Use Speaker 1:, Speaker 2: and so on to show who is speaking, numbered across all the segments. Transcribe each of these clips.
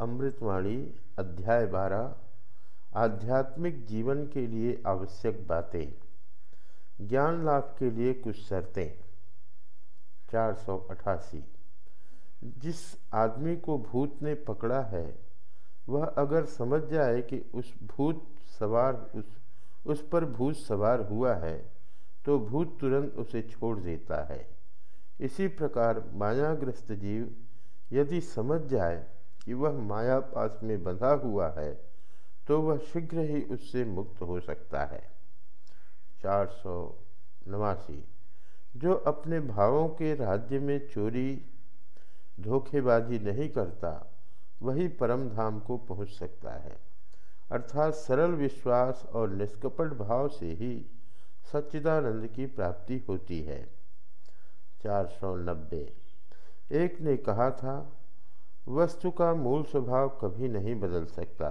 Speaker 1: अमृतवाणी, अध्याय बारह, आध्यात्मिक जीवन के लिए आवश्यक बातें, ज्ञान लाभ के लिए कुछ शर्तें। चार सौ अठासी। जिस आदमी को भूत ने पकड़ा है, वह अगर समझ जाए कि उस भूत सवार, उस उस पर भूत सवार हुआ है तो भूत तुरंत उसे छोड़ देता है। इसी प्रकार मायाग्रस्त जीव यदि समझ जाए कि वह माया पास में बंधा हुआ है तो वह शीघ्र ही उससे मुक्त हो सकता है। चार सौ नवासी। जो अपने भावों के राज्य में चोरी, धोखेबाजी नहीं करता, वही परम धाम को पहुँच सकता है। अर्थात सरल विश्वास और निष्कपट भाव से ही सच्चिदानंद की प्राप्ति होती है। चार सौ नब्बे। एक ने कहा था वस्तु का मूल स्वभाव कभी नहीं बदल सकता।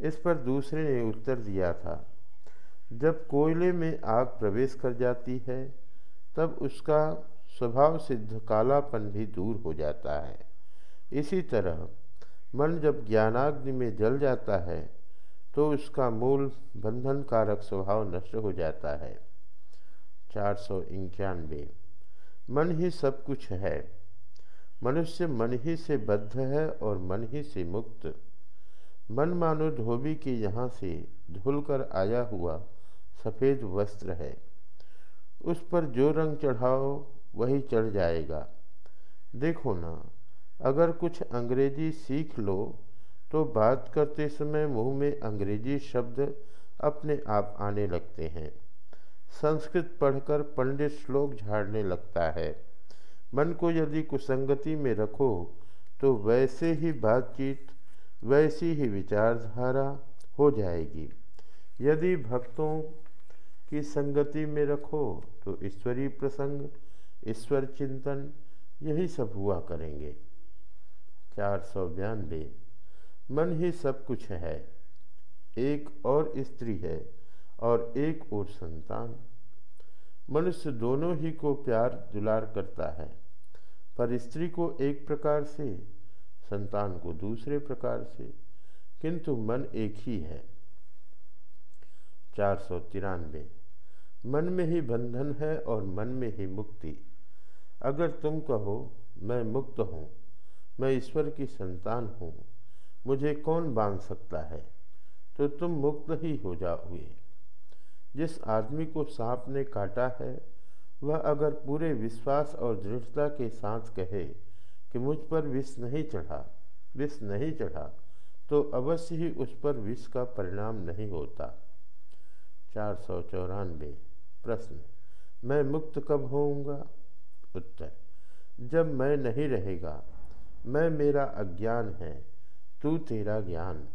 Speaker 1: इस पर दूसरे ने उत्तर दिया था, जब कोयले में आग प्रवेश कर जाती है, तब उसका स्वभाव सिद्ध कालापन भी दूर हो जाता है। इसी तरह, मन जब ज्ञानाग्नि में जल जाता है तो उसका मूल बंधन कारक स्वभाव नष्ट हो जाता है। चार सौ इक्यानवे। मन ही सब कुछ है। मनुष्य मन ही से बद्ध है और मन ही से मुक्त। मन मानो धोबी के यहाँ से धुलकर आया हुआ सफ़ेद वस्त्र है। उस पर जो रंग चढ़ाओ, वही चढ़ जाएगा। देखो ना, अगर कुछ अंग्रेज़ी सीख लो तो बात करते समय मुँह में अंग्रेज़ी शब्द अपने आप आने लगते हैं। संस्कृत पढ़कर पंडित श्लोक झाड़ने लगता है। मन को यदि कुसंगति में रखो तो वैसे ही बातचीत, वैसी ही विचारधारा हो जाएगी। यदि भक्तों की संगति में रखो तो ईश्वरीय प्रसंग, ईश्वर चिंतन, यही सब हुआ करेंगे। चार सौ बयानबे मन ही सब कुछ है। एक और स्त्री है और एक और संतान। मनुष्य दोनों ही को प्यार दुलार करता है। पर स्त्री को एक प्रकार से, संतान को दूसरे प्रकार से, किंतु मन एक ही है। चार सौ तिरानवे। मन में ही बंधन है और मन में ही मुक्ति। अगर तुम कहो, मैं मुक्त हूँ, मैं ईश्वर की संतान हूँ, मुझे कौन बाँध सकता है? तो तुम मुक्त ही हो जाओगे। जिस आदमी को सांप ने काटा है वह अगर पूरे विश्वास और दृढ़ता के साथ कहे कि मुझ पर विष नहीं चढ़ा, विष नहीं चढ़ा तो अवश्य ही उस पर विष का परिणाम नहीं होता। चार सौ चौरानवे प्रश्न। मैं मुक्त कब होऊँगा? उत्तर। जब मैं नहीं रहेगा, मैं मेरा अज्ञान है, तू तेरा ज्ञान।